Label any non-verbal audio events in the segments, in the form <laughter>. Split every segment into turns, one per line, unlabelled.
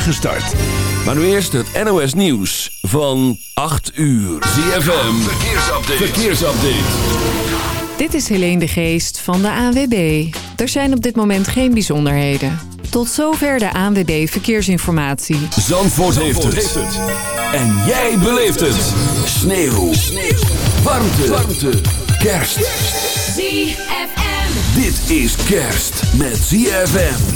start. Maar nu eerst het NOS Nieuws van 8 uur. ZFM, verkeersupdate. verkeersupdate.
Dit is Helene de Geest van de ANWB. Er zijn op dit moment geen bijzonderheden. Tot zover de ANWB Verkeersinformatie.
Zandvoort, heeft, het. En jij beleeft het. Sneeuw. Sneeuw. Warmte. Warmte. Kerst.
ZFM.
Dit is kerst met ZFM.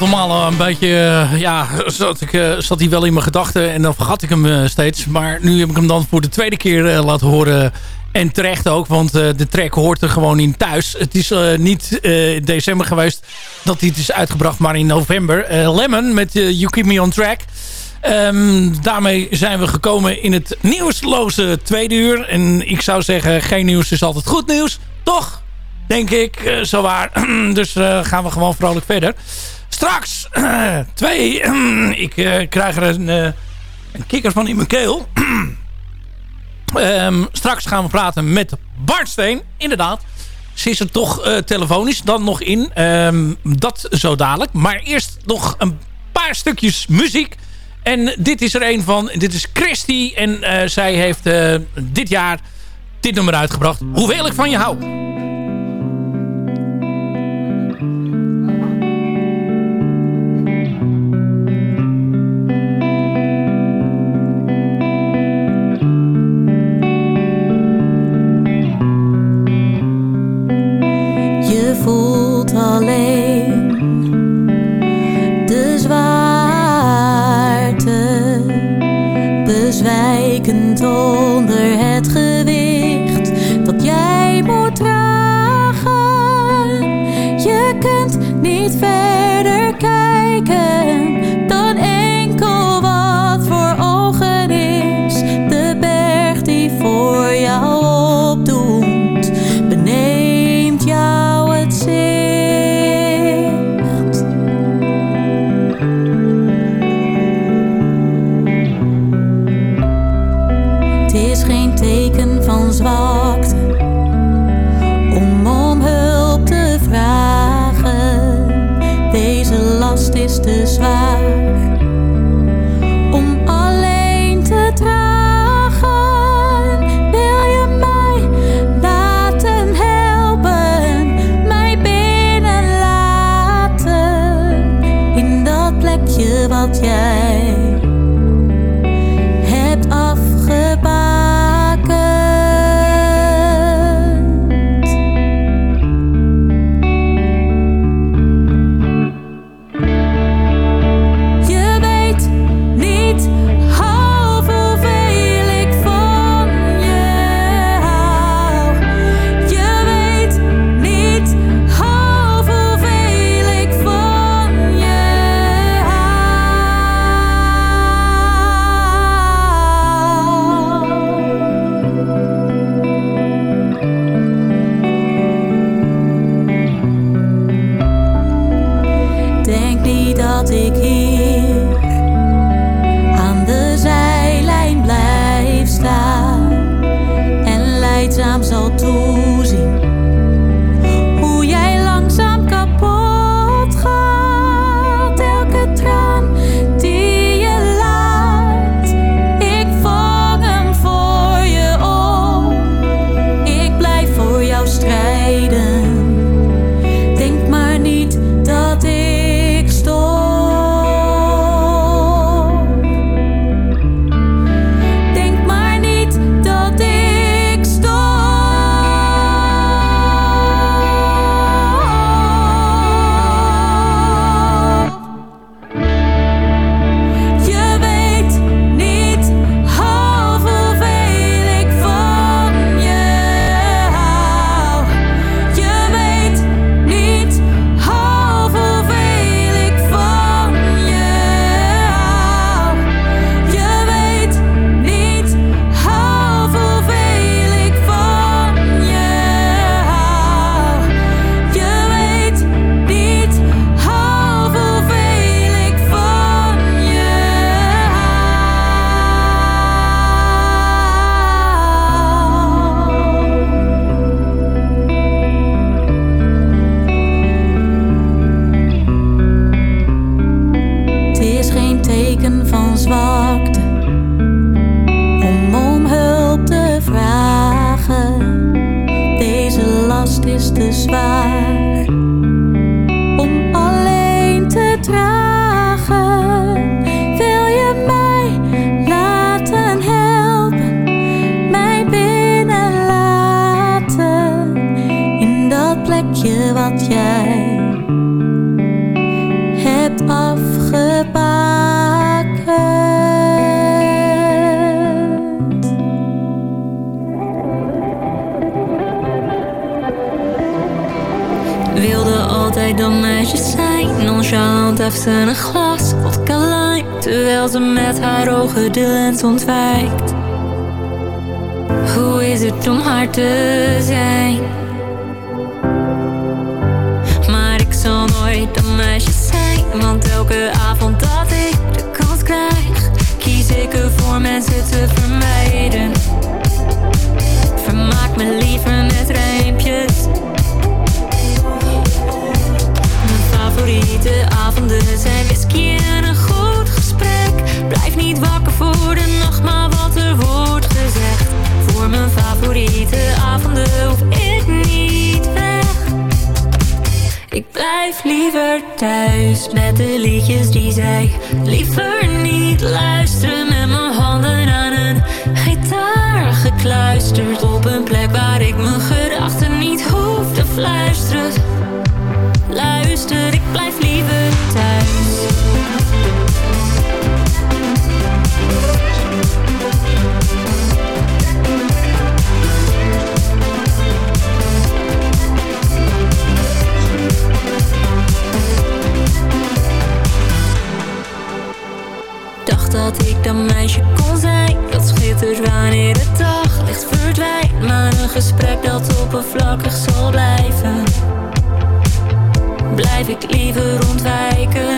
Aantal malen een beetje... ja, zat, ik, zat hij wel in mijn gedachten en dan vergat ik hem steeds. Maar nu heb ik hem dan voor de tweede keer laten horen en terecht ook, want de track hoort er gewoon in thuis. Het is niet uh, december geweest dat hij het is uitgebracht, maar in november. Lemon met You Keep Me On Track. Um, daarmee zijn we gekomen in het nieuwsloze tweede uur. En ik zou zeggen, geen nieuws is altijd goed nieuws. Toch? Denk ik, zo waar. <clears throat> dus gaan we gewoon vrolijk verder. Straks, <clears throat> twee, <clears throat> ik krijg er een, een kikker van in mijn keel. Um, straks gaan we praten met Bart Steen. Inderdaad. Ze is er toch telefonisch dan nog in. Um, dat zo dadelijk. Maar eerst nog een paar stukjes muziek. En dit is er een van. Dit is Christy. En zij heeft dit jaar dit nummer uitgebracht. Hoeveel ik van je hou.
天。Ze een glas vodka lime. Terwijl ze met haar ogen de lens ontwijkt. Hoe is het om haar te zijn? Maar ik zal nooit een meisje zijn. Want elke avond dat ik de kans krijg, kies ik ervoor mensen te vermijden. Vermaak me liever met rijmpjes. Favoriete avonden zijn whisky en een goed gesprek. Blijf niet wakker voor de nacht, maar wat er wordt gezegd. Voor mijn favoriete avonden hoef ik niet weg. Ik blijf liever thuis met de liedjes die zij liever niet luisteren. Met mijn handen aan een gitaar gekluisterd. Op een plek waar ik mijn Ik blijf liever thuis. Dacht dat ik dat meisje kon zijn. Dat schittert wanneer de daglicht verdwijnt. Maar een gesprek dat oppervlakkig zal blijven Blijf ik liever ontwijken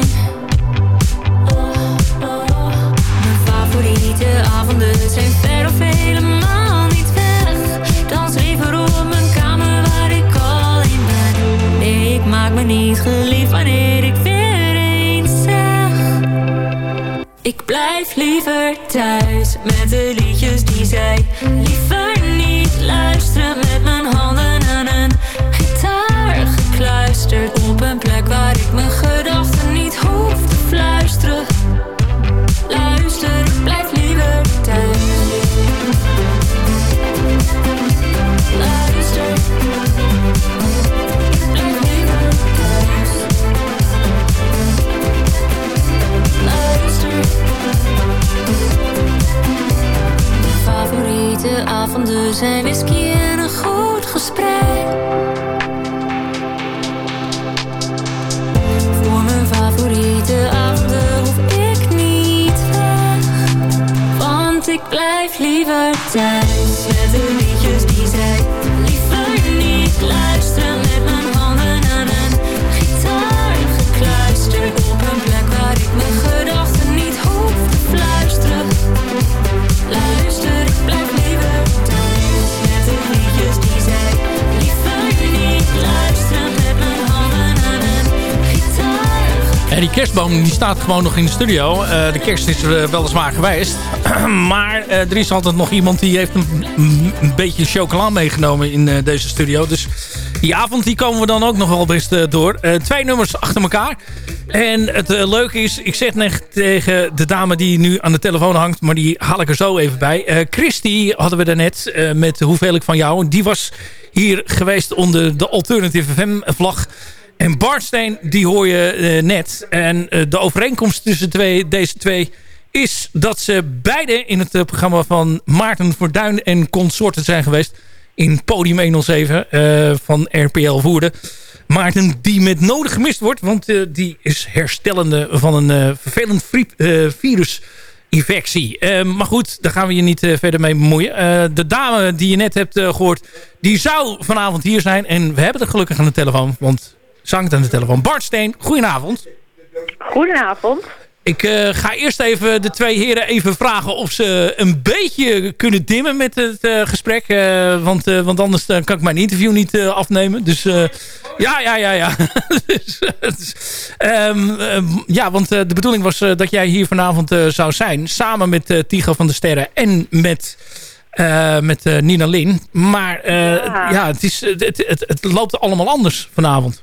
Mijn favoriete avonden zijn ver of helemaal niet weg. Dans liever op mijn kamer waar ik alleen ben. Nee, ik maak me niet geliefd wanneer ik weer eens zeg. Ik blijf liever thuis met de liedjes die zij liever niet luisteren. Avonden zijn whisky en een goed gesprek. Voor mijn favoriete avonden hoef ik niet weg. Want ik blijf liever thuis
kerstboom die staat gewoon nog in de studio. Eh, de kerst is er weliswaar geweest. <clears throat> maar eh, er is altijd nog iemand die heeft een, beetje chocola meegenomen in eh, deze studio. Dus die avond die komen we dan ook nog wel best eh, door. Eh, twee nummers achter elkaar. En het eh, leuke is, ik zeg net tegen de dame die nu aan de telefoon hangt... maar die haal ik er zo even bij. Eh Christy hadden we daarnet net met Hoeveel ik van jou. Die was hier geweest onder de Alternative FM-vlag... En Bartsteen, die hoor je eh, net. En eh, de overeenkomst tussen twee, deze twee is dat ze beide in het eh, programma van Maarten Verduin en consorten zijn geweest. In Podium 107 eh, van RPL Voerde. Maarten die met nodig gemist wordt, want die is herstellende van een vervelend virusinfectie. Eh, maar goed, daar gaan we je niet verder mee bemoeien. De dame die je net hebt eh, gehoord, die zou vanavond hier zijn. En we hebben het gelukkig aan de telefoon, want zangt aan de telefoon. Bart Steen, goedenavond.
Goedenavond.
Ik eh, ga eerst even de twee heren even vragen of ze een beetje kunnen dimmen met het eh, gesprek. eh, want, want anders kan ik mijn interview niet afnemen. Dus ja, ja, ja, ja. <laughs> dus, dus, ehm, ehm, ja, want de bedoeling was dat jij hier vanavond zou zijn. Samen met Tigo van de Sterren en met... met Nina Lin. Maar
Ja.
ja, het, is, het, het, het loopt allemaal anders vanavond.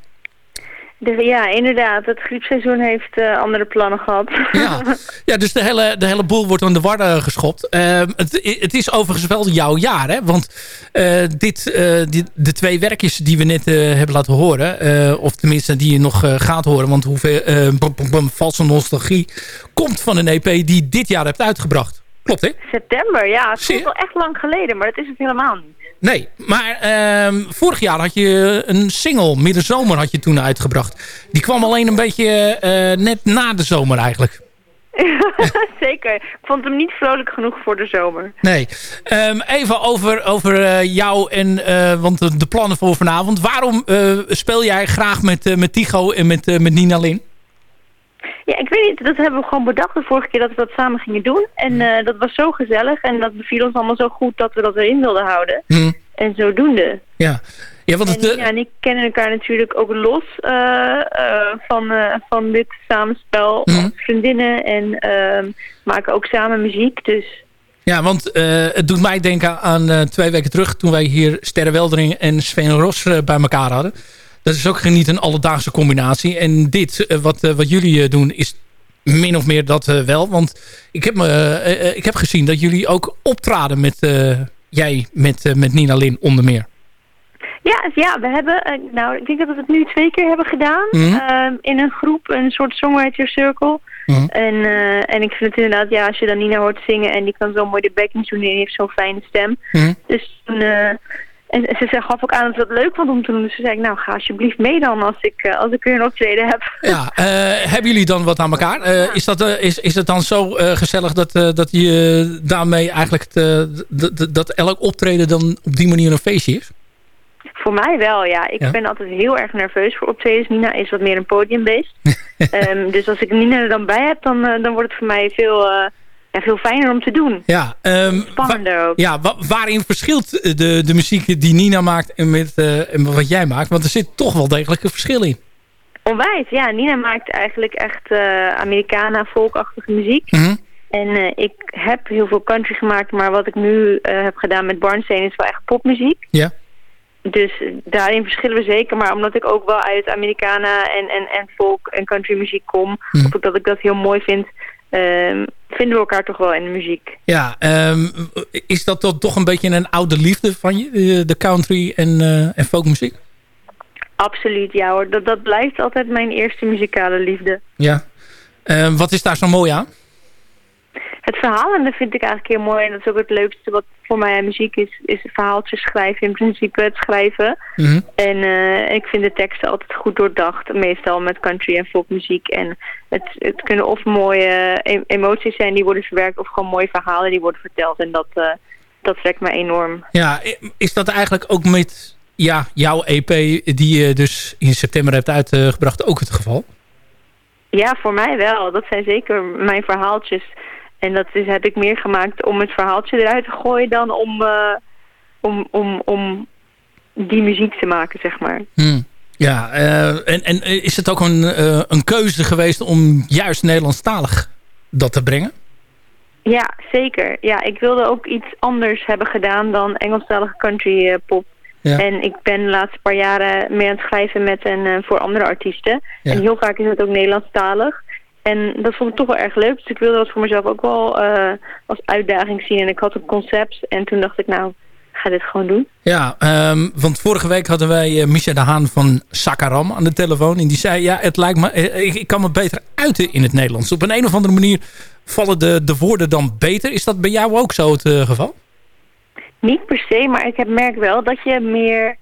De, ja, inderdaad. Het griepseizoen heeft eh, andere plannen gehad.
Ja, <laughs> ja dus de hele, de hele boel wordt aan de war eh, geschopt. Ehm, het, het is overigens wel jouw jaar, hè? Want eh, dit, dit, de twee werkjes die we net hebben laten horen... of tenminste die je nog gaat horen... want hoeveel Valse Nostalgie komt van een EP die dit jaar hebt uitgebracht. Klopt, hè?
September, ja. Het
je?
wel echt lang geleden, maar dat is het helemaal niet.
Nee, maar ehm, vorig jaar had je een single, middenzomer had je toen uitgebracht. Die kwam alleen een beetje eh, net na de zomer eigenlijk. <laughs>
Zeker. Ik vond hem niet vrolijk genoeg voor de zomer.
Nee. Ehm, even over, over eh, jou en eh, want de, de plannen voor vanavond. Waarom speel jij graag met, met Tigo en met, met Nina Lin?
Ja, ik weet niet. Dat hebben we gewoon bedacht de vorige keer dat we dat samen gingen doen. En eh, dat was zo gezellig en dat beviel ons allemaal zo goed dat we dat erin wilden houden.
Hm,
En zodoende.
ja. Ja, want
En
het, eh,
Nina en ik kennen elkaar natuurlijk ook los eh, van, van dit samenspel
Mhm.
als vriendinnen. En ehm, maken ook samen muziek. Dus
Ja, want het doet mij denken aan twee weken terug... toen wij hier Sterre Weldering en Sven Ros bij elkaar hadden. Dat is ook niet een alledaagse combinatie. En dit, eh, wat, eh, wat jullie eh, doen, is min of meer dat wel. Want ik heb, me, ik heb gezien dat jullie ook optraden met... jij met, met Nina Lin onder meer.
ja, ja, we hebben, nou ik denk dat we het nu twee keer hebben gedaan.
Mhm.
ehm, in een groep, een soort songwriter circle.
Mhm.
En, en ik vind het inderdaad, ja, als je dan Nina hoort zingen en die kan zo mooi de backings doen en die heeft zo'n fijne stem.
Mhm.
Dus toen, en ze zei, gaf ook aan dat ze dat leuk vond om te doen. Dus ze zei, ik, nou ga alsjeblieft mee dan als ik, eh, als ik weer een optreden heb.
Ja, eh, hebben jullie dan wat aan elkaar? Eh, is, dat, is, is het dan zo gezellig dat, dat je daarmee eigenlijk het, dat elk optreden dan op die manier een feestje is?
Voor mij wel, ja. Ik
Ja.
ben altijd heel erg nerveus voor optredens. Nina is wat meer een podiumbeest. <laughs> Ehm, dus als ik Nina er dan bij heb, dan, dan wordt het voor mij veel, ja, veel fijner om te doen.
Ja, ehm,
Spannender ook.
ja wa- waarin verschilt de, de muziek die Nina maakt en, met, eh, en wat jij maakt? Want er zit toch wel degelijk een verschil in.
Onwijs, ja. Nina maakt eigenlijk echt eh Americana, folkachtige muziek.
Mhm.
En eh, ik heb heel veel country gemaakt, maar wat ik nu eh, heb gedaan met Barnsteen is wel echt popmuziek.
Ja.
Dus eh, daarin verschillen we zeker. Maar omdat ik ook wel uit Americana en, en, en folk en country muziek kom,
Mhm.
of dat ik dat heel mooi vind, ehm, vinden we elkaar toch wel in de muziek.
Ja, ehm, is dat dan toch een beetje een oude liefde van je? De, de country en, eh, en folkmuziek?
Absoluut, ja hoor. Dat, dat blijft altijd mijn eerste muzikale liefde.
Ja. Ehm, wat is daar zo mooi aan?
Het verhalende vind ik eigenlijk heel mooi. En dat is ook het leukste wat voor mij aan muziek is. Is verhaaltjes schrijven. In principe het schrijven.
Mhm.
En eh, ik vind de teksten altijd goed doordacht. Meestal met country en folkmuziek. En het, het kunnen of mooie e- emoties zijn die worden verwerkt. Of gewoon mooie verhalen die worden verteld. En dat, eh, dat trekt me enorm.
Ja, is dat eigenlijk ook met ja, jouw EP die je dus in september hebt uitgebracht ook het geval?
Ja, voor mij wel. Dat zijn zeker mijn verhaaltjes. En dat is, heb ik meer gemaakt om het verhaaltje eruit te gooien dan om, eh, om, om, om die muziek te maken, zeg maar.
Hmm. Ja, eh, en, en is het ook een, eh, een keuze geweest om juist Nederlandstalig dat te brengen?
Ja, zeker. Ja, ik wilde ook iets anders hebben gedaan dan Engelstalige country pop.
Ja.
En ik ben de laatste paar jaren meer aan het schrijven met en voor andere artiesten.
Ja.
En heel vaak is het ook Nederlandstalig. En dat vond ik toch wel erg leuk. Dus ik wilde dat voor mezelf ook wel eh, als uitdaging zien. En ik had een concept. En toen dacht ik, nou, ga dit gewoon doen.
Ja, ehm, want vorige week hadden wij uh, Misha de Haan van Sakaram aan de telefoon. En die zei, ja, het lijkt me, eh, ik, ik kan me beter uiten in het Nederlands. Op een, een of andere manier vallen de, de woorden dan beter. Is dat bij jou ook zo het uh, geval?
Niet per se, maar ik heb merk wel dat je meer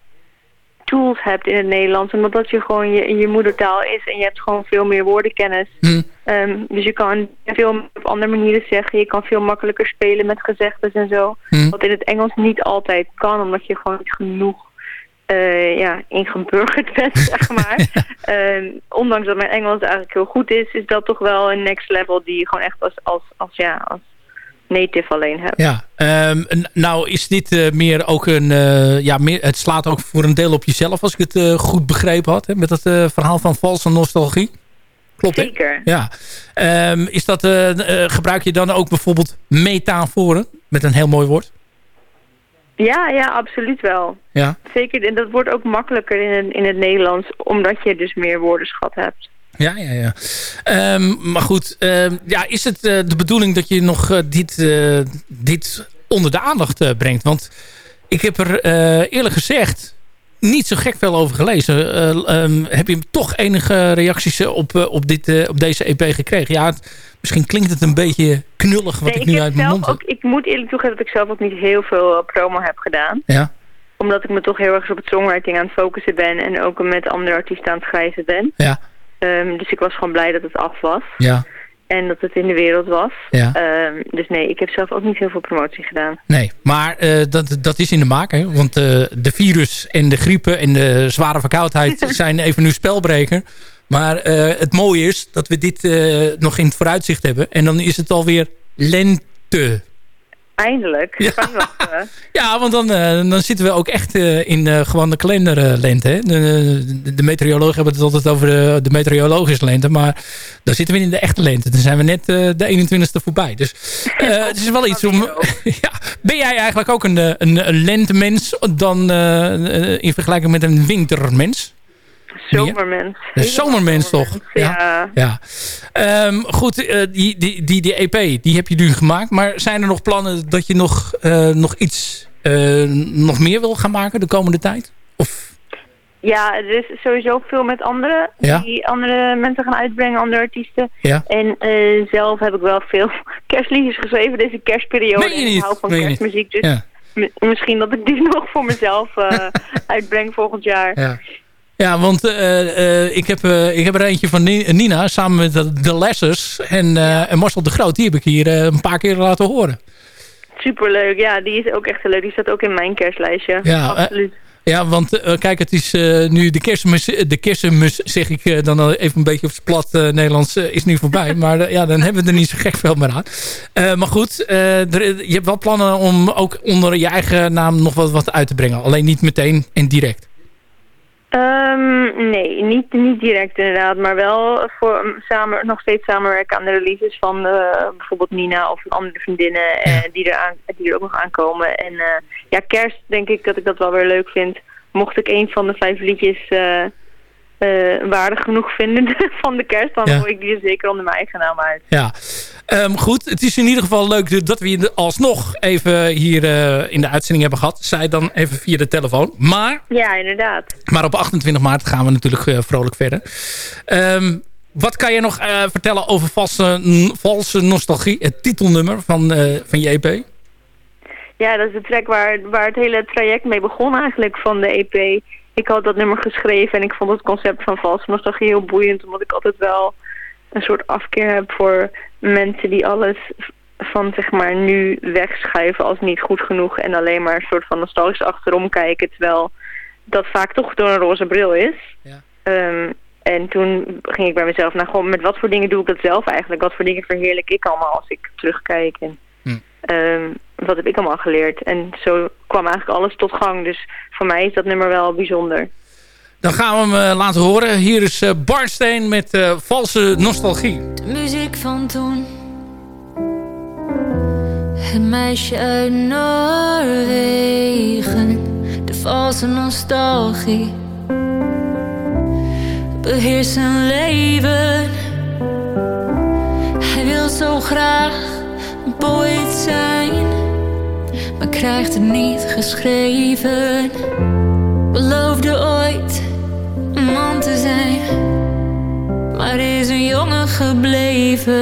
tools hebt in het Nederlands. Omdat dat je gewoon je, je moedertaal is en je hebt gewoon veel meer woordenkennis.
Hm.
Um, dus je kan veel op andere manieren zeggen. Je kan veel makkelijker spelen met gezegdes en zo.
Hm.
Wat in het Engels niet altijd kan, omdat je gewoon niet genoeg uh, ja, ingeburgerd <laughs> bent, zeg maar. um, <laughs> ondanks dat mijn Engels eigenlijk heel goed is, is dat toch wel een next level die je gewoon echt als, als, als, ja, als native alleen hebt.
Ja, um, nou is dit uh, meer ook een... Uh, ja, meer, het slaat ook voor een deel op jezelf, als ik het uh, goed begrepen had. Hè, met het verhaal van valse nostalgie. Klopt,
Zeker.
Hè? Ja. Um, is dat, gebruik je dan ook bijvoorbeeld metaforen? Met een heel mooi woord.
Ja, ja, absoluut wel.
Ja.
Zeker, en dat wordt ook makkelijker in in het Nederlands, omdat je dus meer woordenschat hebt.
Ja, ja, ja. Um, maar goed, um, ja, is het uh, de bedoeling dat je nog uh, dit, uh, dit onder de aandacht brengt? Want ik heb er eerlijk gezegd niet zo gek veel over gelezen. Ehm, heb je toch enige reacties op, op, dit, op deze EP gekregen? Ja, misschien klinkt het een beetje knullig wat ik nu uit mijn mond heb.
Ik moet eerlijk toegeven dat ik zelf ook niet heel veel promo heb gedaan.
Ja
omdat ik me toch heel erg op het songwriting aan het focussen ben. En ook met andere artiesten aan het schrijven ben.
Ja.
Um, dus ik was gewoon blij dat het af was.
Ja.
En dat het in de wereld was.
Ja.
Um, dus nee, ik heb zelf ook niet heel veel promotie gedaan.
Nee, maar uh, dat, dat is in de maak. Hè? Want uh, de virus en de griepen en de zware verkoudheid <laughs> zijn even nu spelbreker. Maar uh, het mooie is dat we dit nog in het vooruitzicht hebben. En dan is het alweer lente.
Eindelijk.
Ja, <laughs> ja want dan, uh, dan zitten we ook echt uh, in uh, gewoon de kalenderlente. Hè? De, de, de, meteorologen hebben het altijd over de, de, meteorologische lente. Maar dan zitten we in de echte lente. Dan zijn we net de 21ste voorbij. Dus <laughs> het is wel iets om... <laughs> ja, ben jij eigenlijk ook een, een, een lentemens dan in vergelijking met een wintermens?
Zomermens.
Een zomermens toch?
Ja.
ja. Um, goed, uh, die, die, die, die EP, die heb je nu gemaakt. Maar zijn er nog plannen dat je nog, uh, nog iets, uh, nog meer wil gaan maken de komende tijd? Of...
Ja, er is sowieso veel met anderen.
Ja?
Die andere mensen gaan uitbrengen, andere artiesten.
Ja?
En zelf heb ik wel veel <laughs> kerstliedjes geschreven deze kerstperiode.
Meen je niet?
Ik hou van
Meen
kerstmuziek, dus misschien dat ik die <laughs> nog voor mezelf <laughs> uitbreng volgend jaar.
Ja. Ja, want uh, uh, ik, heb, uh, ik heb er eentje van Nina samen met de, de Lessers en, en Marcel de Groot. Die heb ik hier een paar keer laten horen.
Superleuk, ja. Die is ook echt leuk. Die staat ook in mijn kerstlijstje.
Ja,
Absoluut.
ja, want kijk, het is nu de kerstmis, de kerstmis zeg ik dan even een beetje op het plat Nederlands, is nu voorbij. <laughs> maar ja, dan hebben we er niet zo gek veel meer aan. maar goed, er, je hebt wel plannen om ook onder je eigen naam nog wat, wat uit te brengen. Alleen niet meteen en direct.
Um, nee, niet, niet direct inderdaad, maar wel voor samen, nog steeds samenwerken aan de releases van uh, bijvoorbeeld Nina of andere vriendinnen
ja.
uh, die, er aan, die er ook nog aankomen. En uh, ja, kerst denk ik dat ik dat wel weer leuk vind. Mocht ik een van de vijf liedjes waardig genoeg vinden <laughs> van de kerst, dan
Ja.
gooi ik die er zeker onder mijn eigen naam uit.
Ja, Ehm, goed. Het is in ieder geval leuk dat we je alsnog even hier eh, in de uitzending hebben gehad. Zij dan even via de telefoon. Maar,
Ja, inderdaad.
maar op 28 maart gaan we natuurlijk eh, vrolijk verder. Ehm, wat kan je nog eh, vertellen over valse, valse nostalgie? Het titelnummer van, eh, van je EP?
Ja, dat is de track waar, waar het hele traject mee begon eigenlijk van de EP. Ik had dat nummer geschreven en ik vond het concept van valse nostalgie heel boeiend. Omdat ik altijd wel een soort afkeer heb voor mensen die alles van zeg maar nu wegschuiven als niet goed genoeg. En alleen maar een soort van nostalgisch achterom kijken. Terwijl dat vaak toch door een roze bril is.
Ja.
Ehm, en toen ging ik bij mezelf naar gewoon met wat voor dingen doe ik dat zelf eigenlijk? Wat voor dingen verheerlijk ik allemaal als ik terugkijk? En
Hm.
Ehm, wat heb ik allemaal geleerd? En zo kwam eigenlijk alles tot gang. Dus voor mij is dat nummer wel bijzonder.
Dan gaan we hem eh, laten horen. Hier is eh, Barsteen met eh, valse nostalgie.
De muziek van toen. Het meisje uit Noorwegen. De valse nostalgie. Beheerst zijn leven. Hij wil zo graag een poëet zijn. Maar krijgt het niet geschreven. Beloofde ooit een man te zijn. Maar is een jongen gebleven.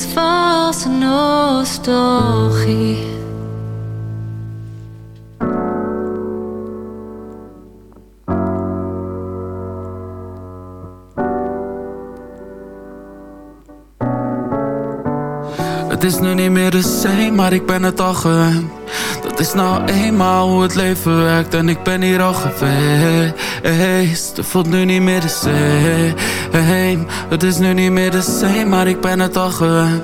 Is valse nostalgie. Het is nu
niet meer de same, maar ik ben het al gewend Is nou eenmaal hoe het leven werkt En ik ben hier al geweest. Het voelt nu niet meer de same. Het is nu niet meer de same, maar ik ben het al gewend.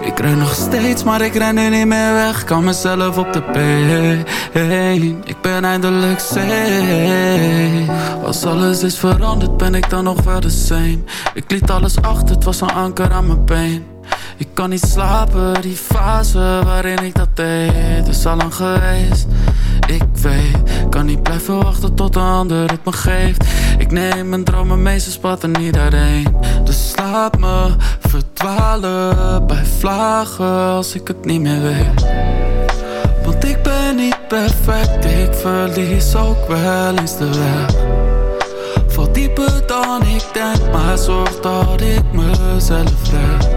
Ik ren nog steeds, maar ik ren nu niet meer weg. Kan mezelf op de been. Ik ben eindelijk safe. Als alles is veranderd, ben ik dan nog wel de same? Ik liet alles achter, het was een anker aan mijn been ik kan niet slapen, die fase waarin ik dat deed is al lang geweest. Ik weet, kan niet blijven wachten tot een ander het me geeft. Ik neem mijn dromen mee, ze spatten niet uiteen Dus slaap me verdwalen bij vlagen als ik het niet meer weet. Want ik ben niet perfect, ik verlies ook wel eens de weg. Val dieper dan ik denk, maar zorg dat ik mezelf red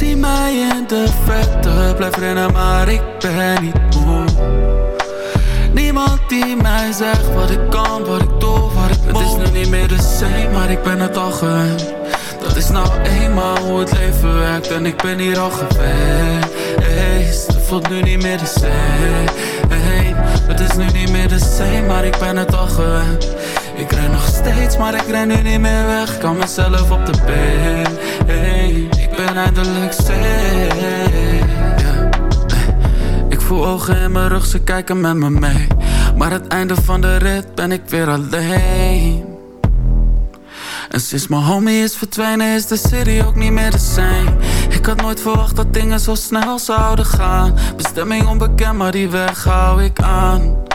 zie mij in de verte, blijf rennen maar ik ben niet moe. Niemand die mij zegt wat ik kan, wat ik doe, wat ik moet Het is nu niet meer de same, maar ik ben het al gewend. Dat is nou eenmaal hoe het leven werkt en ik ben hier al geweest Het voelt nu niet meer de same. Het is nu niet meer de same, maar ik ben het al gewend ik ren nog steeds, maar ik ren nu niet meer weg. Kan mezelf op de been. Hey, Ik ben eindelijk safe. Ik voel ogen in mijn rug, ze kijken met me mee. Maar het einde van de rit ben ik weer alleen. En sinds mijn homie is verdwenen is de city ook niet meer de same. Ik had nooit verwacht dat dingen zo snel zouden gaan. Bestemming onbekend maar die weg hou ik aan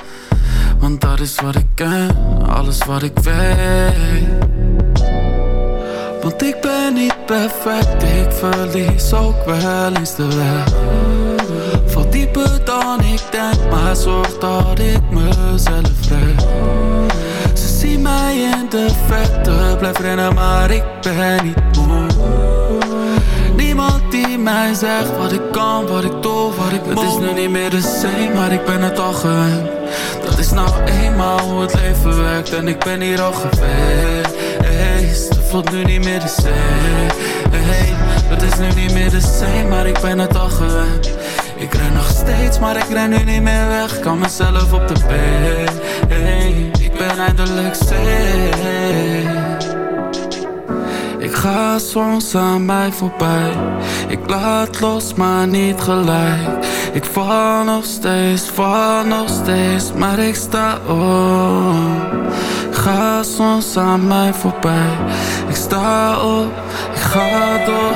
want dat is wat ik ken, alles wat ik weet. Want ik ben niet perfect, ik verlies ook wel eens de weg. Val dieper dan ik denk, maar zorg dat ik mezelf red. Ze zien mij in de verte, blijf rennen maar ik ben niet moe. Niemand die mij zegt wat ik kan, wat ik doe, wat ik moet Het is nu niet meer de same, maar ik ben het al gewend is nou eenmaal hoe het leven werkt En ik ben hier al geweest Het voelt nu niet meer de same. Het is nu niet meer de same, maar ik ben het al gewend. Ik ren nog steeds, maar ik ren nu niet meer weg. Kan mezelf op de been Ik ben eindelijk safe. Ik ga soms aan mij voorbij. Ik laat los, maar niet gelijk Ik val nog steeds, val nog steeds Maar ik sta op. Ga soms aan mij voorbij. Ik sta op, ik ga door.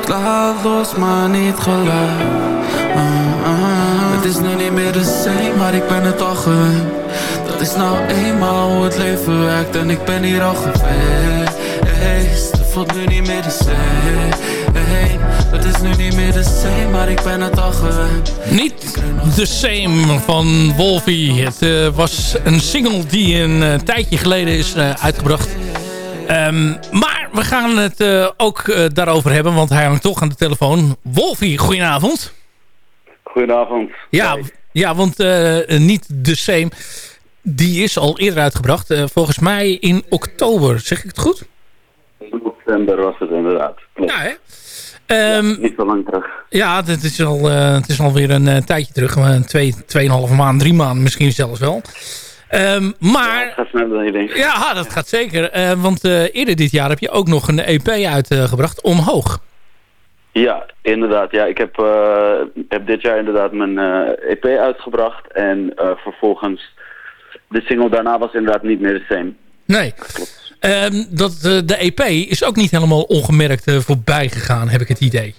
Ik laat los, maar niet gelijk. Uh, uh. Het is nu niet meer de same, maar ik ben het al gewend. Dat is nou eenmaal hoe het leven werkt En ik ben hier al geweest. Voelt nu niet meer de same hey, Het is nu niet meer de same, maar ik ben het al gewend
Niet de same van Wolfie Het uh, was een single die een uh, tijdje geleden is uh, uitgebracht um, Maar we gaan het ook daarover hebben Want hij hangt toch aan de telefoon Wolfie, goedenavond
Goedenavond
Ja, ja want niet de same die is al eerder uitgebracht. volgens mij in oktober. Zeg ik het goed?
september was het inderdaad.
Klopt. Ja, hè?
Um, niet zo lang terug.
Ja, het is, al, uh, het is alweer een uh, tijdje terug. Uh, twee, tweeënhalve maand, drie maanden misschien zelfs wel. Um, maar... Ja,
dat gaat sneller dan je denkt.
Ja, dat gaat zeker. want eerder dit jaar heb je ook nog een EP uitgebracht, Omhoog.
Ja, inderdaad. Ja, ik heb, heb dit jaar inderdaad mijn EP uitgebracht. En vervolgens, de single daarna was inderdaad niet meer de same.
Nee. Klopt. Um, dat, uh, de EP is ook niet helemaal ongemerkt uh, voorbij gegaan, heb ik het idee.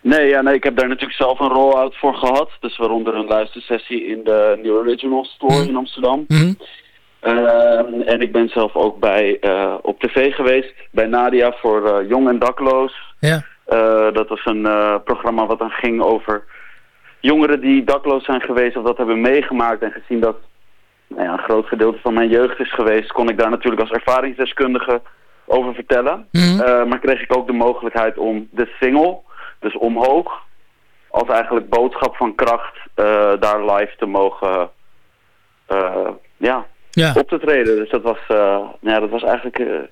Nee, ja, nee, ik heb daar natuurlijk zelf een roll-out voor gehad. Dus waaronder een luistersessie in de New Original Store mm. in Amsterdam. Mm. Uh, en ik ben zelf ook bij, uh, op tv geweest bij Nadia voor Jong en Dakloos.
Ja.
dat was een programma wat dan ging over jongeren die dakloos zijn geweest of dat hebben meegemaakt en gezien dat nou ja, een groot gedeelte van mijn jeugd is geweest, kon ik daar natuurlijk als ervaringsdeskundige over vertellen. Mhm. maar kreeg ik ook de mogelijkheid om de single, dus omhoog, als eigenlijk boodschap van kracht daar live te mogen ja, ja. op te treden. Dus dat was, ja, dat was eigenlijk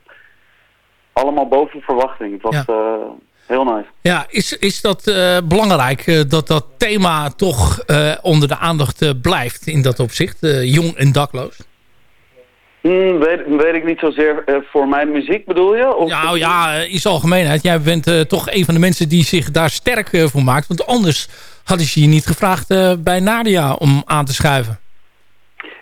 allemaal boven verwachting. Het was ja. Heel nice.
Ja, is, is dat uh, belangrijk uh, dat dat thema toch uh, onder de aandacht blijft in dat opzicht? jong en dakloos?
Hmm, weet, weet, ik niet zozeer voor mijn muziek bedoel je? Of
nou ja, in zijn algemeenheid. Jij bent toch een van de mensen die zich daar sterk voor maakt. Want anders hadden ze je niet gevraagd bij Nadia om aan te schuiven.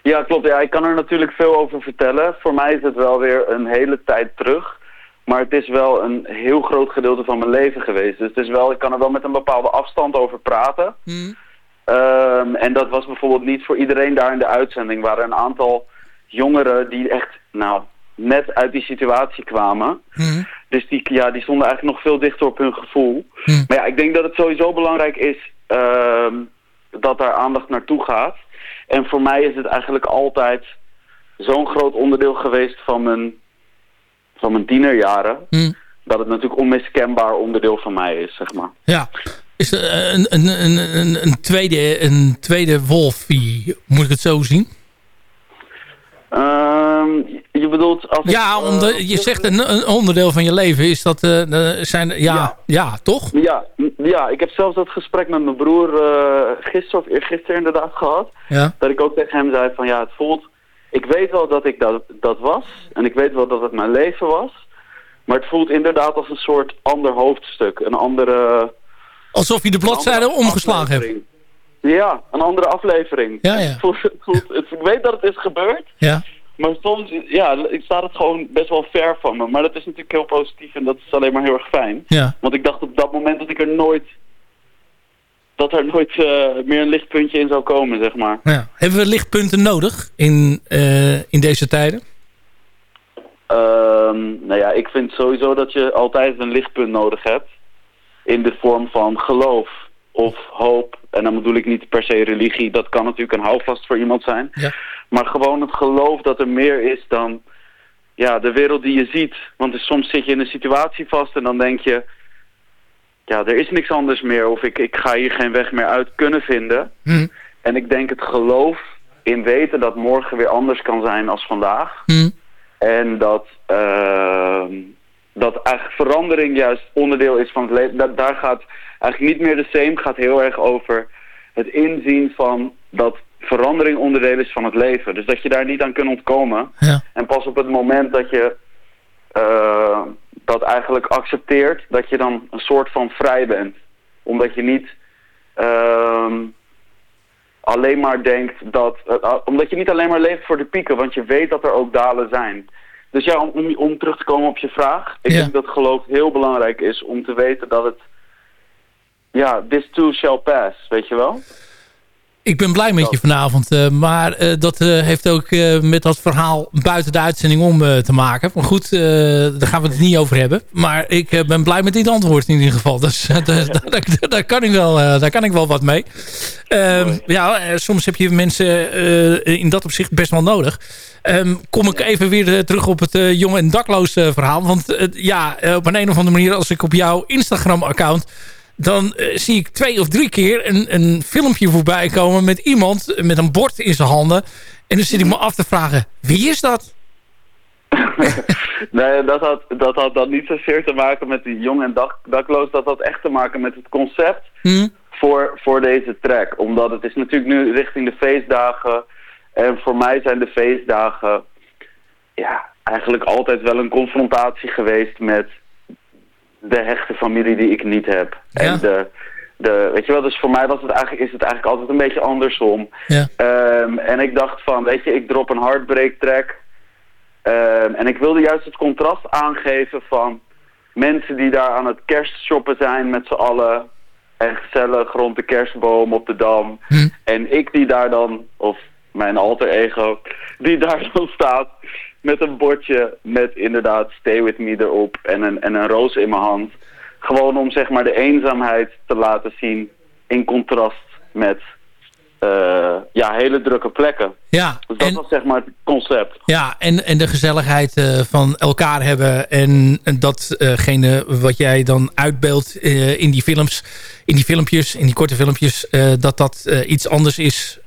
Ja, klopt. Ja, ik kan er natuurlijk veel over vertellen. Voor mij is het wel weer een hele tijd terug. Maar het is wel een heel groot gedeelte van mijn leven geweest. Dus het is wel, ik kan er wel met een bepaalde afstand over praten. Hmm. Ehm, en dat was bijvoorbeeld niet voor iedereen daar in de uitzending. Er waren een aantal jongeren die echt, nou, net uit die situatie kwamen. Hmm. Dus die, ja, die stonden eigenlijk nog veel dichter op hun gevoel. Hmm. Maar ja, ik denk dat het sowieso belangrijk is uh, dat daar aandacht naartoe gaat. En voor mij is het eigenlijk altijd zo'n groot onderdeel geweest van mijn van mijn tienerjaren... Hmm. dat het natuurlijk onmiskenbaar onderdeel van mij is, zeg maar.
Ja. Is er een, een, een, een, tweede, een tweede Wolfie, moet ik het zo zien?
Um, je bedoelt... Als
ja, de, eh, je zegt een, een, onderdeel van je leven. Is dat... Uh, zijn, ja, ja, ja. toch?
Ja, ja, ik heb zelfs dat gesprek met mijn broer uh, gisteren of eergisteren inderdaad gehad. Ja. Dat ik ook tegen hem zei van ja, het voelt ik weet wel dat ik dat, dat was. En ik weet wel dat het mijn leven was. Maar het voelt inderdaad als een soort ander hoofdstuk. Een andere...
Alsof je de bladzijde omgeslagen hebt.
Ja, een andere aflevering. Ja, ja. Het voelt, het voelt, het, ik weet dat het is gebeurd. Ja. Maar soms, ja, ik sta het gewoon best wel ver van me. Maar dat is natuurlijk heel positief en dat is alleen maar heel erg fijn. Ja. Want ik dacht op dat moment dat ik er nooit dat er nooit uh, meer een lichtpuntje in zou komen, zeg maar.
Ja. Hebben we lichtpunten nodig in, uh, in deze tijden?
Um, nou ja, ik vind sowieso dat je altijd een lichtpunt nodig hebt. In de vorm van geloof of hoop. En dan bedoel ik niet per se religie. Dat kan natuurlijk een houvast voor iemand zijn. Ja. Maar gewoon het geloof dat er meer is dan ja, de wereld die je ziet. Want soms zit je in een situatie vast en dan denk je ja, er is niks anders meer of ik, ik ga hier geen weg meer uit kunnen vinden. Hmm. En ik denk het geloof in weten dat morgen weer anders kan zijn als vandaag. Hmm. En dat, uh, dat eigenlijk verandering juist onderdeel is van het leven. Dat, daar gaat eigenlijk niet meer de same, gaat heel erg over het inzien van dat verandering onderdeel is van het leven. Dus dat je daar niet aan kunt ontkomen. Ja. En pas op het moment dat je... Uh, dat eigenlijk accepteert dat je dan een soort van vrij bent. Omdat je niet uh, alleen maar denkt dat... Uh, omdat je niet alleen maar leeft voor de pieken, want je weet dat er ook dalen zijn. Dus ja, om, om terug te komen op je vraag. Ik denk dat geloof heel belangrijk is om te weten dat het... Ja, this too shall pass, weet je wel?
Ik ben blij met je vanavond. Uh, maar uh, dat uh, heeft ook met dat verhaal buiten de uitzending om te maken. Maar goed, daar gaan we het niet over hebben. Maar ik ben blij met dit antwoord in ieder geval. Dus <laughs> daar, daar, kan ik wel, daar kan ik wel wat mee. Ehm, ja, soms heb je mensen in dat opzicht best wel nodig. Um, kom ik even weer terug op het jong en dakloos verhaal. Want ja, op een, een of andere manier als ik op jouw Instagram account dan uh, zie ik twee of drie keer een, een filmpje voorbij komen met iemand met een bord in zijn handen. En dan zit ik me af te vragen, wie is dat? <laughs>
nee, dat had, dat had dan niet zozeer te maken met die jong en dak, dakloos. Dat had echt te maken met het concept hmm? voor, voor deze track. Omdat het is natuurlijk nu richting de feestdagen. En voor mij zijn de feestdagen ja, eigenlijk altijd wel een confrontatie geweest met de hechte familie die ik niet heb. En de, de, weet je wel, dus voor mij was het eigenlijk, is het eigenlijk altijd een beetje andersom. Ja. Um, en ik dacht van, weet je, ik drop een heartbreak track. Um, en ik wilde juist het contrast aangeven van mensen die daar aan het kerstshoppen zijn met z'n allen. En gezellig rond de kerstboom op de Dam. Hm. En ik die daar dan, of mijn alter ego, die daar <laughs> dan staat met een bordje met inderdaad Stay With Me erop en een, en een roos in mijn hand. Gewoon om zeg maar de eenzaamheid te laten zien in contrast met uh, ja, hele drukke plekken.
Ja,
dus dat en, was zeg maar het concept.
Ja, en, en de gezelligheid uh, van elkaar hebben. En, en datgene wat jij dan uitbeeldt in die films, in die filmpjes, in die korte filmpjes, dat dat iets anders is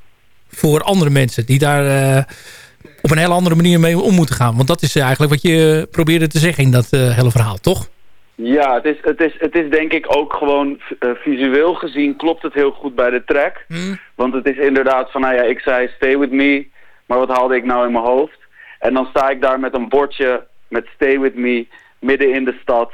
voor andere mensen. Die daar op een hele andere manier mee om moeten gaan. Want dat is eigenlijk wat je probeerde te zeggen in dat hele verhaal, toch?
Ja, het is, het, is, het is denk ik ook gewoon uh, visueel gezien klopt het heel goed bij de track.
Hmm.
Want het is inderdaad van, nou ja, ik zei stay with me, maar wat haalde ik nou in mijn hoofd? En dan sta ik daar met een bordje met stay with me midden in de stad.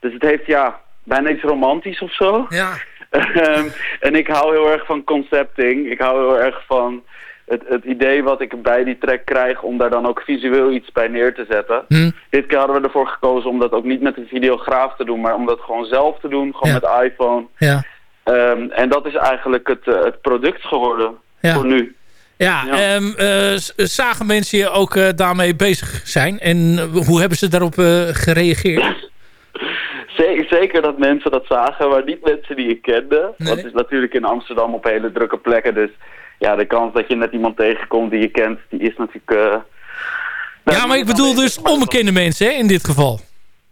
Dus het heeft ja, bijna iets romantisch of zo.
Ja.
um, <laughs> en ik hou heel erg van concepting. Ik hou heel erg van het, het idee wat ik bij die track krijg om daar dan ook visueel iets bij neer te zetten.
Hm.
Dit keer hadden we ervoor gekozen om dat ook niet met een videograaf te doen, maar om dat gewoon zelf te doen, gewoon
ja.
met iPhone.
Ja.
Um, en dat is eigenlijk het, uh, het product geworden
ja.
voor nu.
Ja, ja. Um, uh, zagen mensen je ook uh, daarmee bezig zijn? En hoe hebben ze daarop gereageerd? <laughs>
Zeker dat mensen dat zagen, maar niet mensen die ik kende.
Nee.
Dat is natuurlijk in Amsterdam op hele drukke plekken, dus ja, de kans dat je net iemand tegenkomt die je kent, die is natuurlijk... Uh,
ja, maar ik bedoel dus onbekende mensen hè, in dit geval.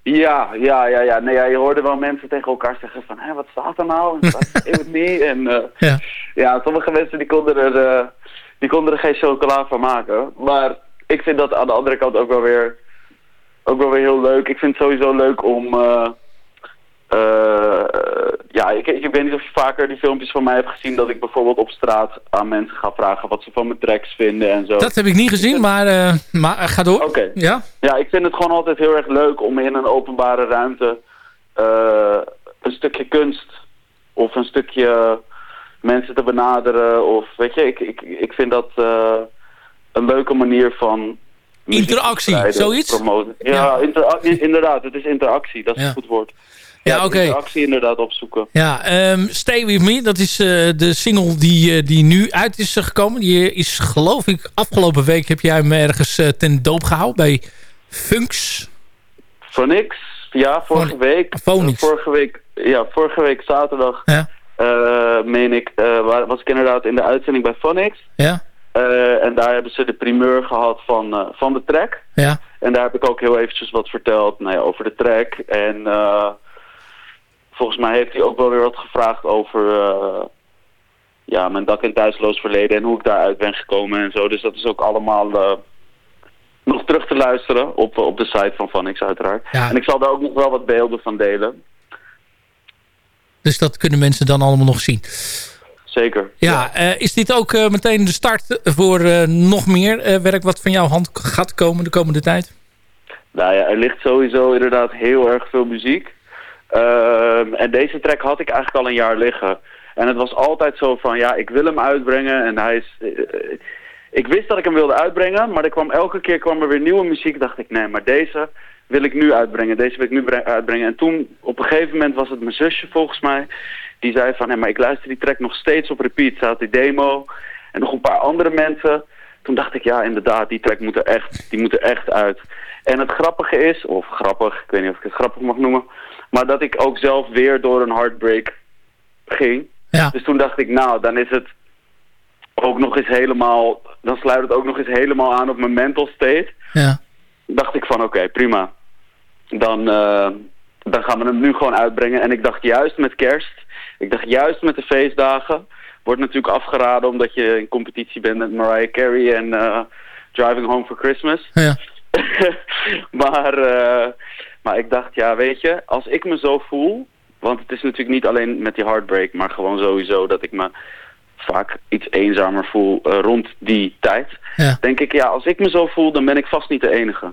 Ja, ja, ja, ja. Nee, ja, je hoorde wel mensen tegen elkaar zeggen van, hé, wat staat er nou? En het <laughs> niet? En uh,
ja.
ja, sommige mensen die konden, er, uh, die konden er geen chocola van maken. Maar ik vind dat aan de andere kant ook wel weer, ook wel weer heel leuk. Ik vind het sowieso leuk om... Uh, ik, ik weet niet of je vaker die filmpjes van mij hebt gezien... dat ik bijvoorbeeld op straat aan mensen ga vragen wat ze van mijn tracks vinden en zo.
Dat heb ik niet gezien, maar, uh, maar ga door.
Oké. Okay.
Ja?
ja, ik vind het gewoon altijd heel erg leuk om in een openbare ruimte... Uh, een stukje kunst of een stukje mensen te benaderen. Of weet je, ik, ik, ik vind dat een leuke manier van...
Interactie, zoiets?
Promoten. Ja, inderdaad, het is interactie, dat is
ja.
een goed woord.
Ja, oké. Okay.
actie inderdaad opzoeken.
Ja, um, Stay With Me, dat is uh, de single die, uh, die nu uit is gekomen. Die is geloof ik, afgelopen week heb jij hem ergens uh, ten doop gehouden bij Funks.
Phonix, ja, vorige
Phon
week.
Phonix.
vorige week, ja, vorige week zaterdag,
ja.
meen ik, was ik inderdaad in de uitzending bij Phonix.
Ja.
en daar hebben ze de primeur gehad van, van de track.
Ja.
En daar heb ik ook heel eventjes wat verteld nou ja, over de track. En volgens mij heeft hij ook wel weer wat gevraagd over uh, ja, mijn dak- en thuisloos verleden en hoe ik daaruit ben gekomen en zo. Dus dat is ook allemaal uh, nog terug te luisteren op, op de site van Vanix uiteraard.
Ja.
En ik zal daar ook nog wel wat beelden van delen.
Dus dat kunnen mensen dan allemaal nog zien.
Zeker.
Ja, ja. Uh, is dit ook meteen de start voor nog meer werk wat van jouw hand gaat komen de komende tijd?
Nou ja, er ligt sowieso inderdaad heel erg veel muziek. Uh, en deze track had ik eigenlijk al een jaar liggen. En het was altijd zo van, ja, ik wil hem uitbrengen. En hij is... Uh, ik wist dat ik hem wilde uitbrengen, maar er kwam elke keer kwam er weer nieuwe muziek. dacht ik, nee, maar deze wil ik nu uitbrengen. Deze wil ik nu uitbrengen. En toen, op een gegeven moment was het mijn zusje volgens mij. Die zei van, nee, maar ik luister die track nog steeds op repeat. Ze had die demo en nog een paar andere mensen. Toen dacht ik, ja, inderdaad, die track moet er echt, die moet er echt uit. En het grappige is, of grappig, ik weet niet of ik het grappig mag noemen... Maar dat ik ook zelf weer door een heartbreak ging.
Ja.
Dus toen dacht ik, nou, dan is het ook nog eens helemaal... Dan sluit het ook nog eens helemaal aan op mijn mental state.
Ja.
Dacht ik van, oké, okay, prima. Dan, uh, dan gaan we hem nu gewoon uitbrengen. En ik dacht juist met kerst, ik dacht juist met de feestdagen... Wordt natuurlijk afgeraden omdat je in competitie bent met Mariah Carey en uh, Driving Home for Christmas.
Ja. <laughs>
maar... Uh, maar ik dacht, ja, weet je, als ik me zo voel... Want het is natuurlijk niet alleen met die heartbreak... maar gewoon sowieso dat ik me vaak iets eenzamer voel uh, rond die tijd.
Ja.
Denk ik, ja, als ik me zo voel, dan ben ik vast niet de enige.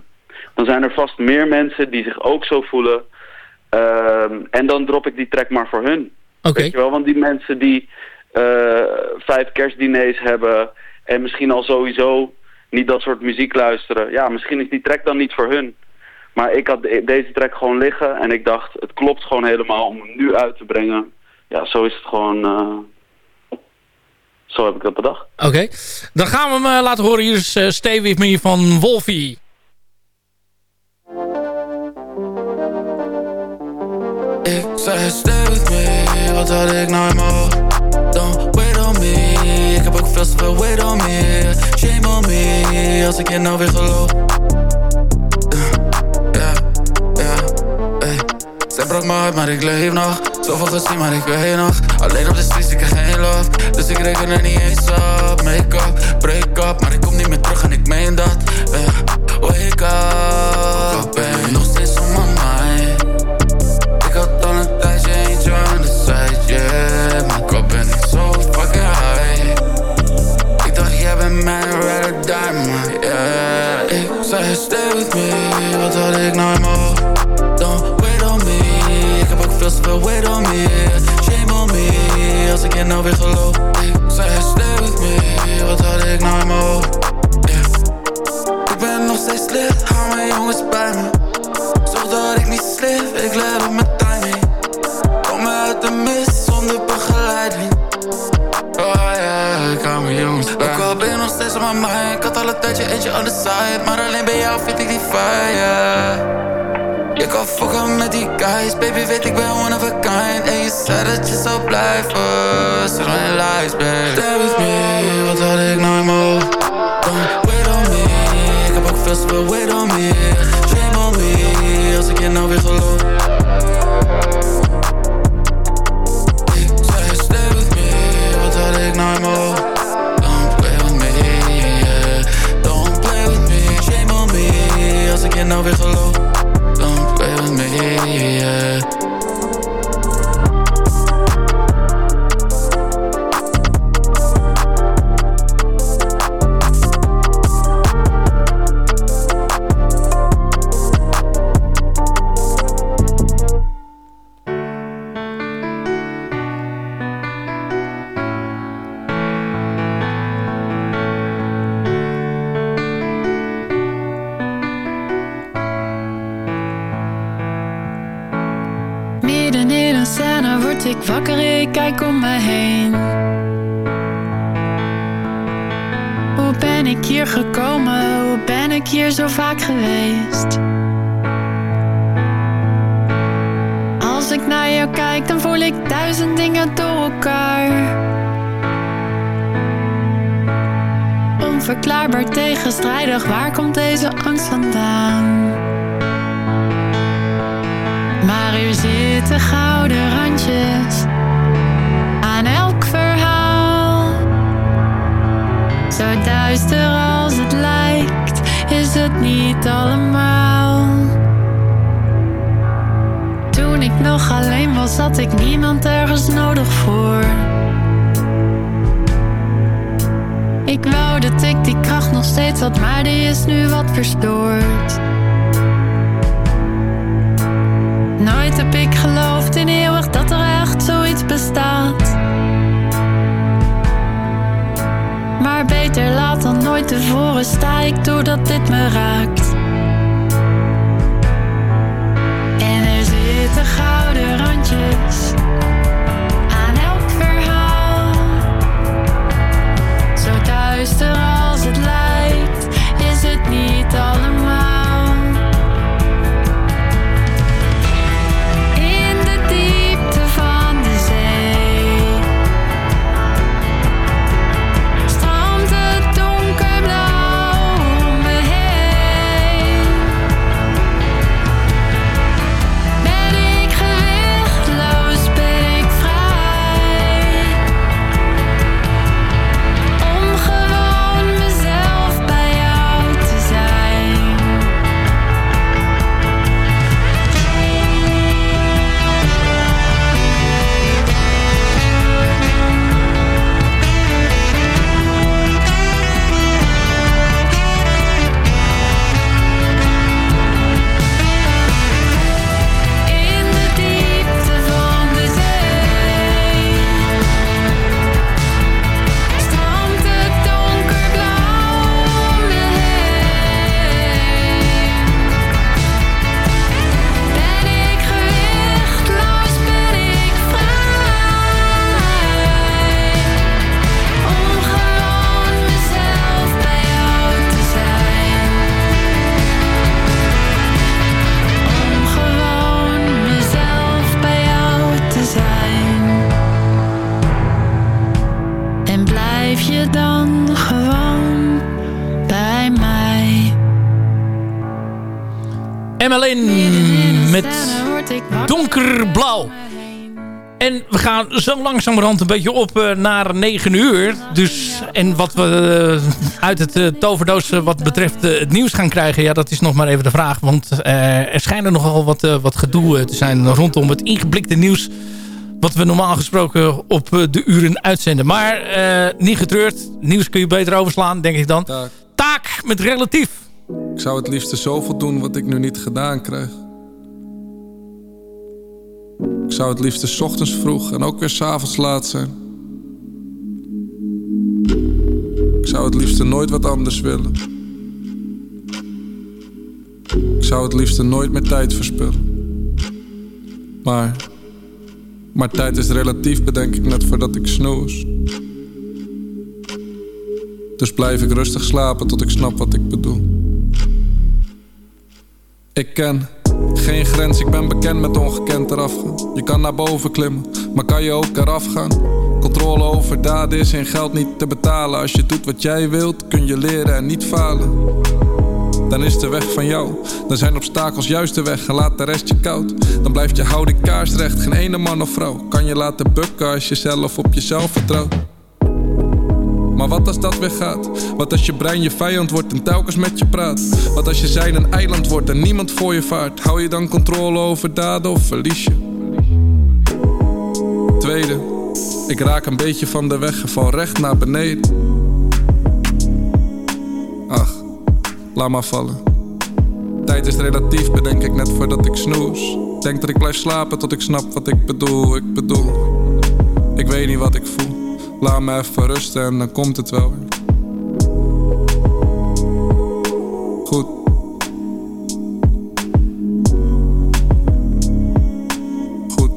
Dan zijn er vast meer mensen die zich ook zo voelen. Uh, en dan drop ik die track maar voor hun.
Okay.
Weet je wel, want die mensen die uh, vijf kerstdiners hebben... en misschien al sowieso niet dat soort muziek luisteren... ja, misschien is die track dan niet voor hun. Maar ik had deze track gewoon liggen en ik dacht, het klopt gewoon helemaal om hem nu uit te brengen. Ja, zo is het gewoon... Uh, zo heb ik dat bedacht.
Oké, okay. dan gaan we hem uh, laten horen. Hier is uh, Stay With Me van Wolfie.
Ik Say stay with me, wat had ik nou in mijn hoofd? Don't wait on me, ik heb ook veel te veel wait on me Shame on me, als ik je nou weer geloof brak me uit, maar ik leef nog. Zoveel gezien, maar ik weet nog. Alleen op de streets, ik heb geen love. Dus ik reken er niet eens op. Make-up, break-up Maar ik kom niet meer terug en ik meen dat. Yeah. Wake up, ik ben nog steeds on my mind. Ik had al een tijdje eentje aan de side, yeah. Maar kop ben ik zo fucking high. Ik dacht jij bent mijn die, man, yeah. Ik zei stay with me, wat had ik nou in te veel wait on me Shame on me, als ik je nou weer geloof. Stay with me, wat had ik nou in mijn hoofd? Ik ben nog steeds lid, hou mijn jongens bij me. Zorg dat ik niet slip, ik let op mijn timing. Kom uit de mist zonder begeleiding. Oh yeah, ik hou mijn jongens bij Ook al ben je nog steeds op mijn mind. Ik had al een tijdje eentje on the side Maar alleen bij jou vind ik die fire Je kan fokken met die guys. Baby weet ik ben one of a kind. En je zei dat je zou blijven. Zeg mijn lies, babe Stay with me, wat had ik mijn hoofd Don't wait on me. Ik heb ook veel te veel wait on me. Shame on me Als ik je nou weer geloof. Ik zei stay with me Wat had ik mijn hoofd Don't play with me, yeah. Don't play with me. Shame on me Als ik je nou weer geloof yeah
ik wakker, ik kijk om me heen. Hoe ben ik hier gekomen? Hoe ben ik hier zo vaak geweest? Als ik naar jou kijk, dan voel ik duizend dingen door elkaar. Onverklaarbaar tegenstrijdig, waar komt deze angst vandaan? Maar er zitten gouden randjes aan elk verhaal. Zo duister als het lijkt, is het niet allemaal. Toen ik nog alleen was, had ik niemand ergens nodig voor. Ik wou dat ik die kracht nog steeds had, maar die is nu wat verstoord. Nooit heb ik geloofd in eeuwig dat er echt zoiets bestaat. Maar beter laat dan nooit tevoren sta ik doordat dit me raakt. En er zitten gouden randjes aan elk verhaal. Zo duister als het lijkt, is het niet allemaal.
We gaan zo langzamerhand een beetje op uh, naar 9 uur. Dus, en wat we uh, uit het uh, toverdoos wat betreft het nieuws gaan krijgen... ja, dat is nog maar even de vraag. Want er schijnen nogal wat, wat gedoe te zijn rondom het ingeblikte nieuws... wat we normaal gesproken op de uren uitzenden. Maar niet getreurd. Nieuws kun je beter overslaan, denk ik dan. Taak, Taak met relatief.
Ik zou het liefst zoveel doen wat ik nu niet gedaan krijg. Ik zou het liefst s ochtends vroeg en ook weer s'avonds laat zijn. Ik zou het liefst nooit wat anders willen. Ik zou het liefst nooit meer tijd verspillen. Maar, maar tijd is relatief, bedenk ik net voordat ik snoes. Dus blijf ik rustig slapen tot ik snap wat ik bedoel. Ik ken geen grens, ik ben bekend met ongekend eraf gaan. Je kan naar boven klimmen, maar kan je ook eraf gaan? Controle over daden is in geld niet te betalen. Als je doet wat jij wilt, kun je leren en niet falen. Dan is de weg van jou. Dan zijn obstakels juist de weg en laat de rest je koud. Dan blijft je houding kaarsrecht, geen ene man of vrouw. Kan je laten bukken als je zelf op jezelf vertrouwt. Maar wat als dat weer gaat? Wat als je brein je vijand wordt en telkens met je praat? Wat als je zijn een eiland wordt en niemand voor je vaart? Hou je dan controle over daden of verlies je? Tweede, ik raak een beetje van de weg en val recht naar beneden. Ach, laat maar vallen. Tijd is relatief, bedenk ik net voordat ik snoes. Denk dat ik blijf slapen tot ik snap wat ik bedoel, ik bedoel. Ik weet niet wat ik voel. Laat me even rusten en dan komt het wel. Goed. Goed.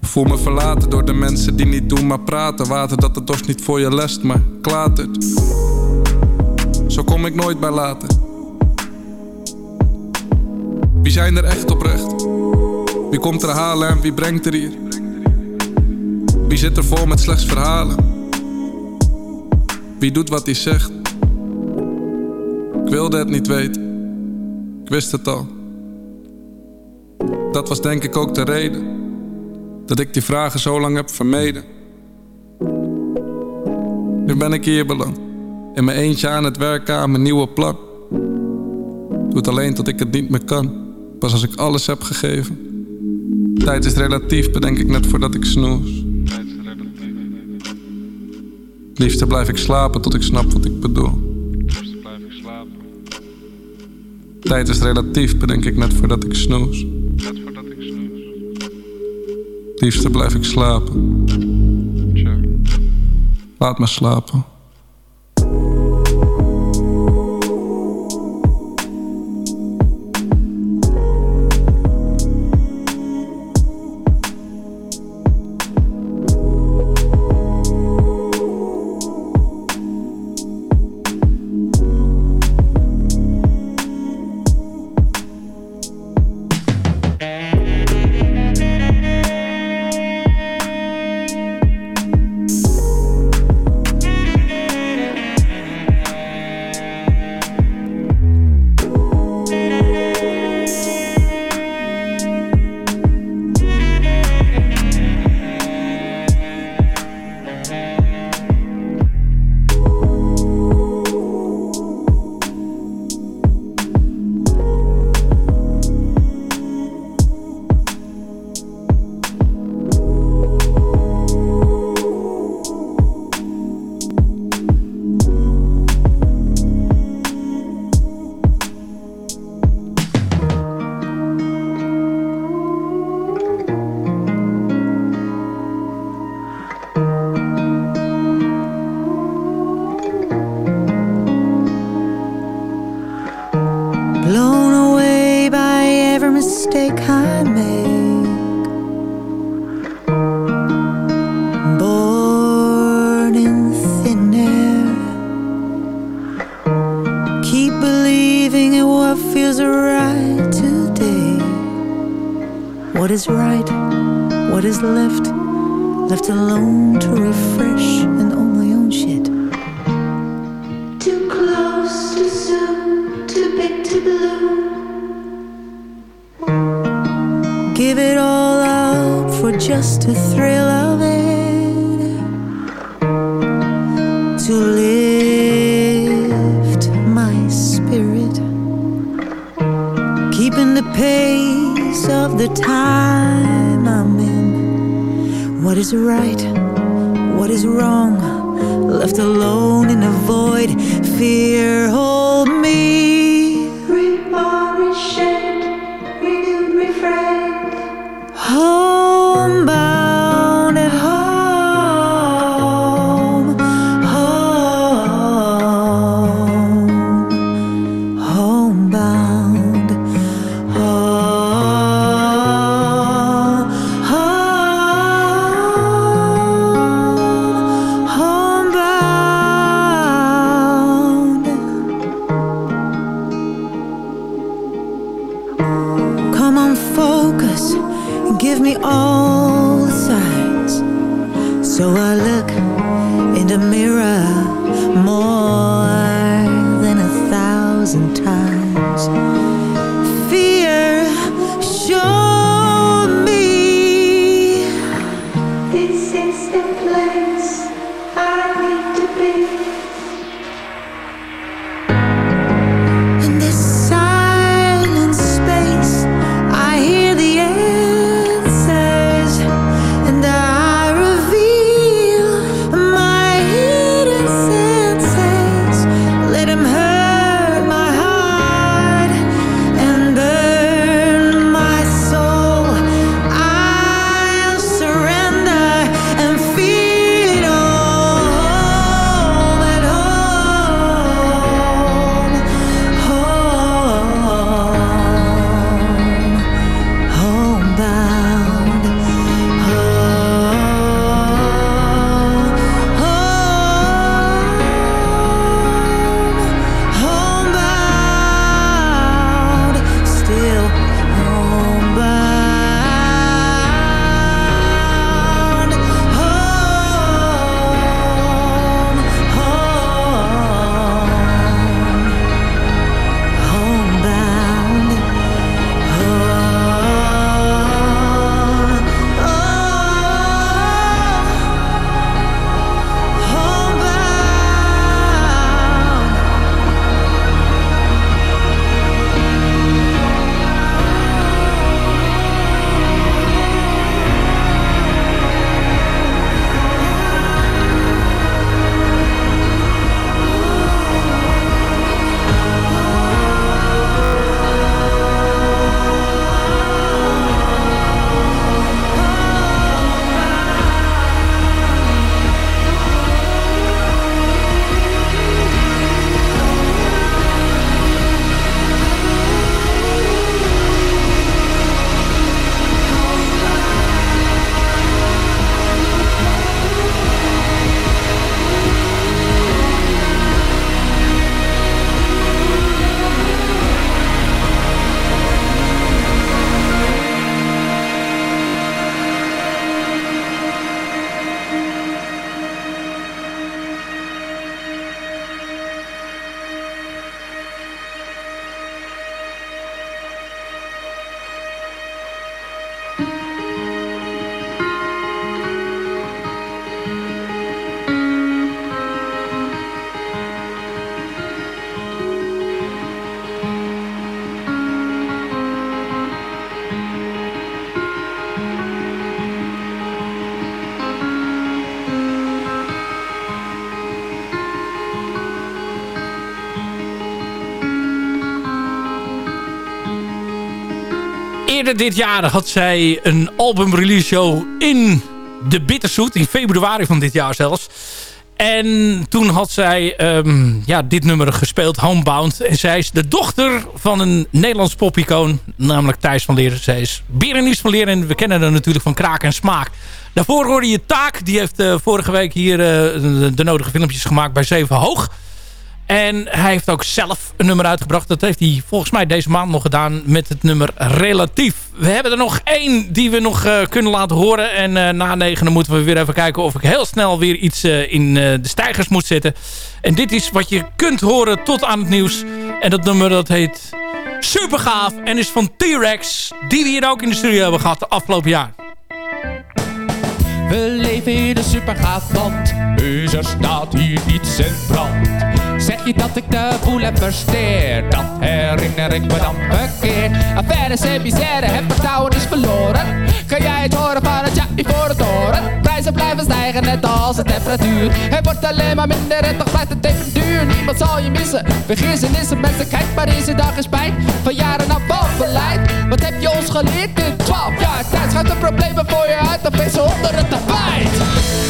Voel me verlaten door de mensen die niet doen maar praten. Water dat de dorst niet voor je lest, maar klatert. Zo kom ik nooit bij later. Wie zijn er echt oprecht? Wie komt er halen en wie brengt er hier? Wie zit er vol met slechts verhalen? Wie doet wat hij zegt? Ik wilde het niet weten. Ik wist het al. Dat was denk ik ook de reden dat ik die vragen zo lang heb vermeden. Nu ben ik hier beland, in mijn eentje aan het werken aan mijn nieuwe plan. Doe het alleen tot ik het niet meer kan, pas als ik alles heb gegeven. Tijd is relatief, bedenk ik net voordat ik snoes. Liefste blijf ik slapen tot ik snap wat ik bedoel. Tijd is relatief, bedenk ik net voordat ik snoes. Net voordat ik snoes. Liefste blijf ik slapen. Laat me slapen.
Blown away by every mistake I make. Born in thin air. Keep believing in what feels right today. What is right, what is left? Left alone to refresh. Just the thrill of it. To lift my spirit. Keeping the pace of the time I'm in. What is right? What is wrong? Left alone in a void. Fear hold
dit jaar had zij een album release show in de Bitterzoet. In februari van dit jaar zelfs. En toen had zij ehm, ja, dit nummer gespeeld, Homebound. En zij is de dochter van een Nederlands popicoon, namelijk Thijs van Leer. Zij is Berenice van Leer en we kennen haar natuurlijk van Kraak en Smaak. Daarvoor hoorde je Taak, die heeft eh, vorige week hier eh, de, de nodige filmpjes gemaakt bij Zeven Hoog. En hij heeft ook zelf een nummer uitgebracht. Dat heeft hij volgens mij deze maand nog gedaan met het nummer Relatief. We hebben er nog één die we nog eh, kunnen laten horen. En eh, na negenen moeten we weer even kijken of ik heel snel weer iets eh, in de stijgers moet zetten. En dit is wat je kunt horen tot aan het nieuws. En dat nummer dat heet Super gaaf en is van T-Rex, die we hier ook in de studio hebben gehad de afgelopen jaar.
We leven in een super gaaf land, dus er staat hier iets in brand. Zeg je dat ik de boel heb versteerd, dat herinner ik me dan verkeerd. Affaires en misère, het vertrouwen is verloren. Kan jij het horen van het ja voor het horen? Prijzen blijven stijgen net als de temperatuur. Het wordt alleen maar minder en toch blijft het even duur. Niemand zal je missen, vergissen is het mensen. Kijk maar deze dag is spijt van jaren aan beleid. Wat heb je ons geleerd in 12 jaar tijd? Schuift de problemen voor je uit, dan ben ze onder het tapijt.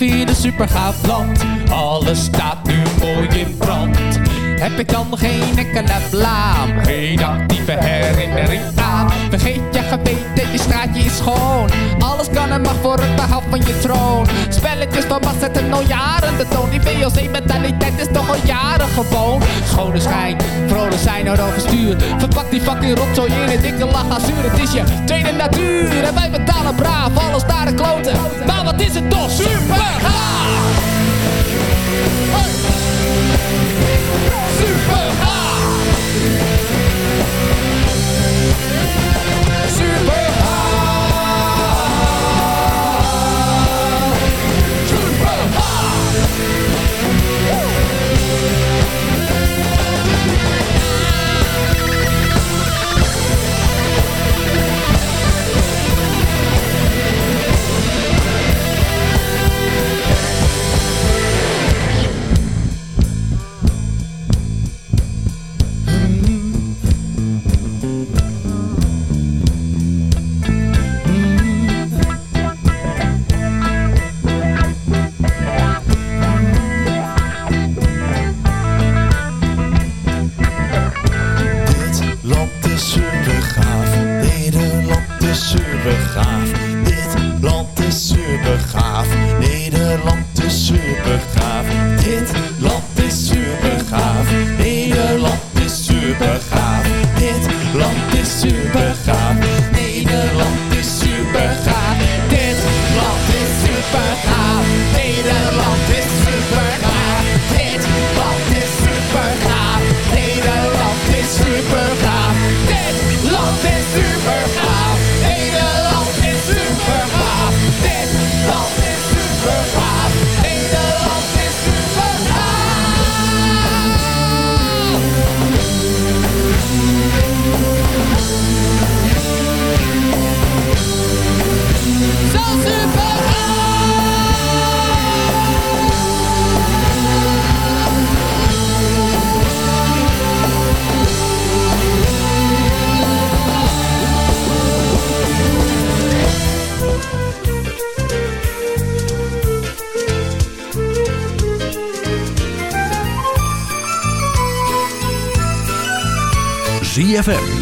Leven een super gaaf land. Alles staat nu mooi in brand. Heb ik dan geen enkele blaam? Geen actieve herinnering aan. Vergeet je geweten, je straatje is schoon. Alles kan en mag voor het behoud van je troon. Spelletjes van macht zetten al jaren de toon. Die VOC-mentaliteit is toch al jaren gewoon. Schone schijn, vrolijk zijn er overstuur. Verpak die fucking rotzooi in een dikke lach azuur. Het is je tweede natuur en wij betalen braaf. Alles naar de kloten. Maar wat is het toch super? Super gaaf!